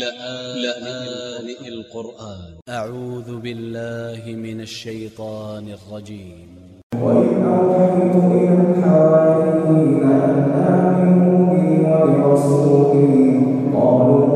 لآن القرآن. أ ع و ذ ب ا ل ل ه من ا ل ش ي ط ا ن ا ل ر ج ي م و إ ذ ل إلى الحواريين أن آمنوا بي وبرسولي قالوا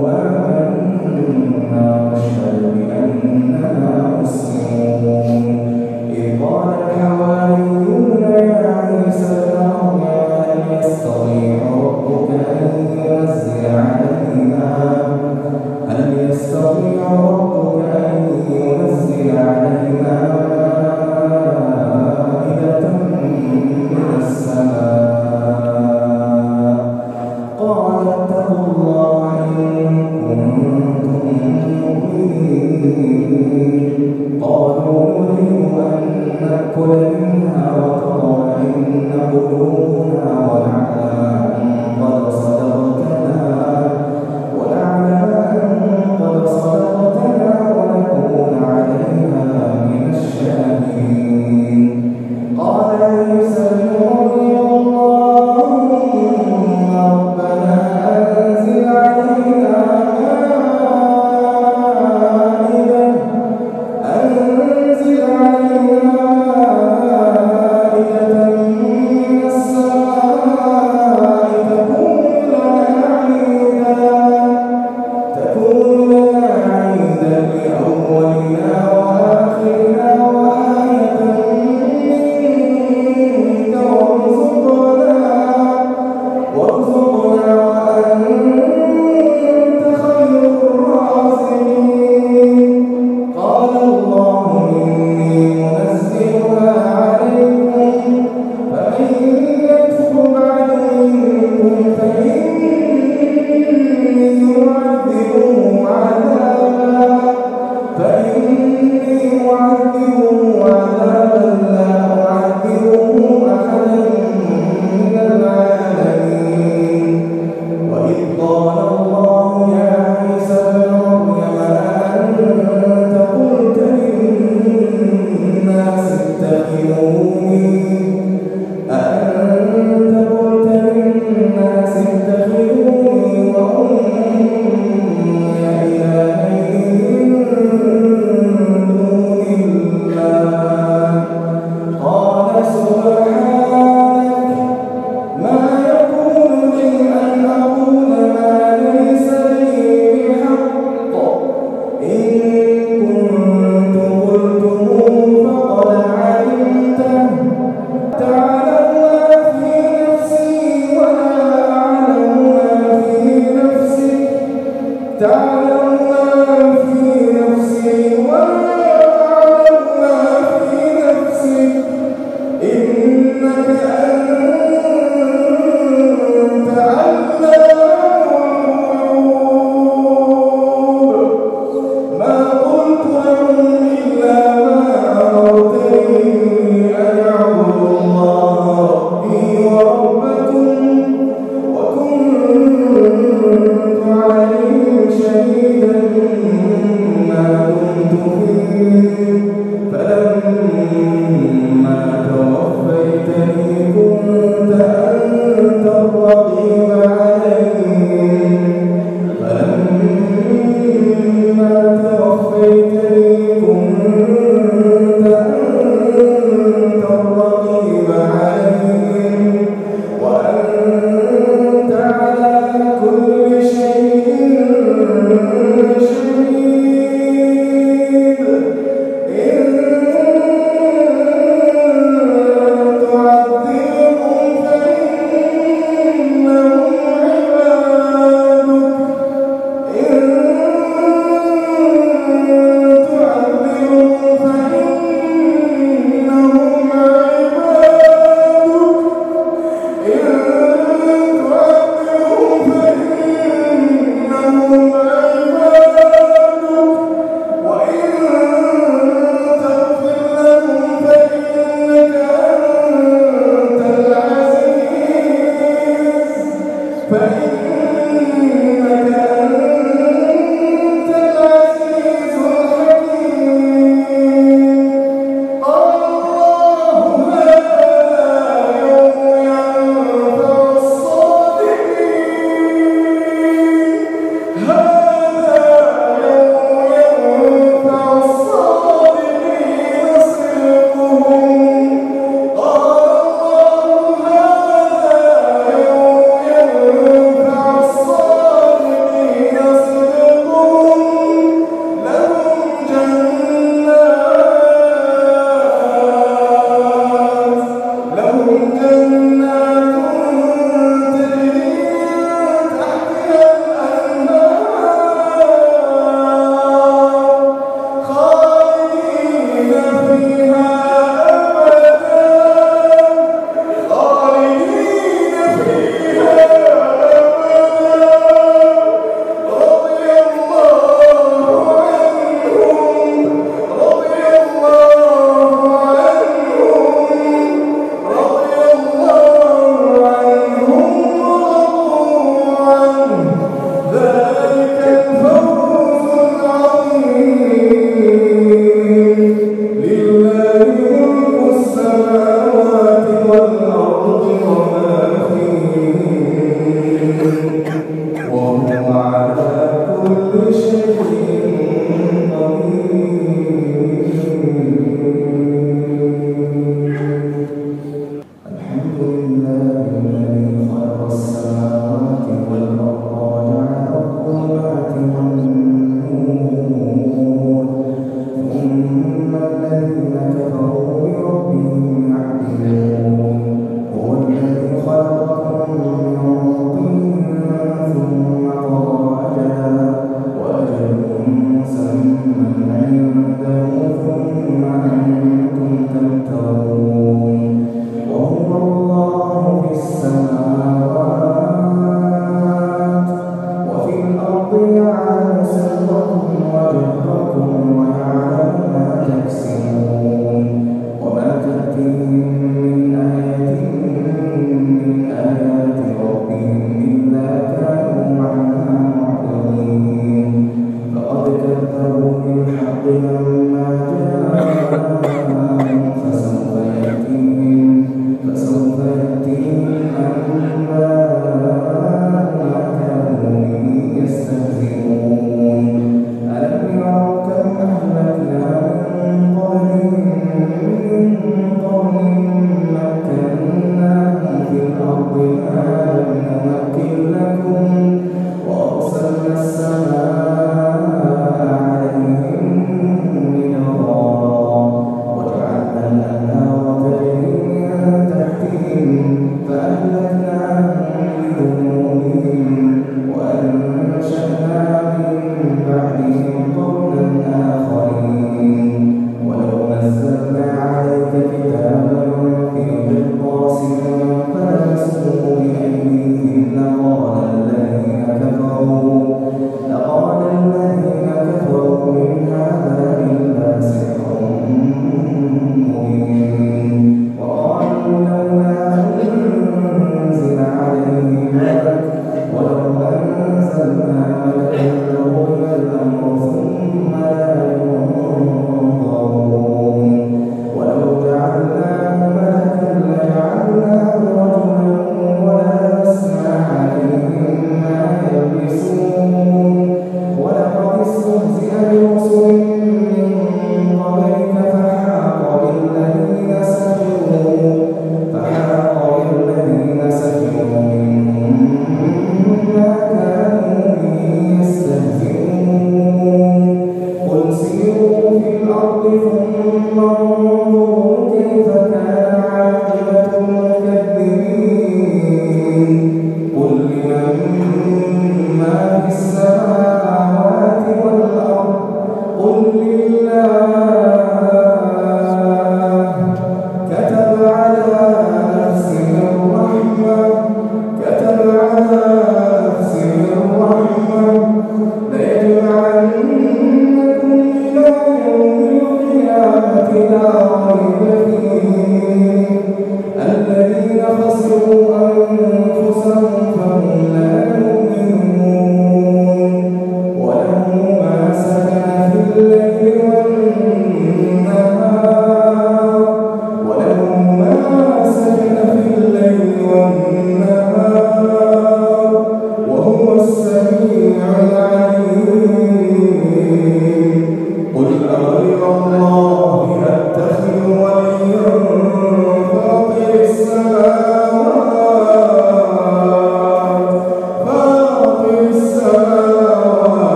Amen.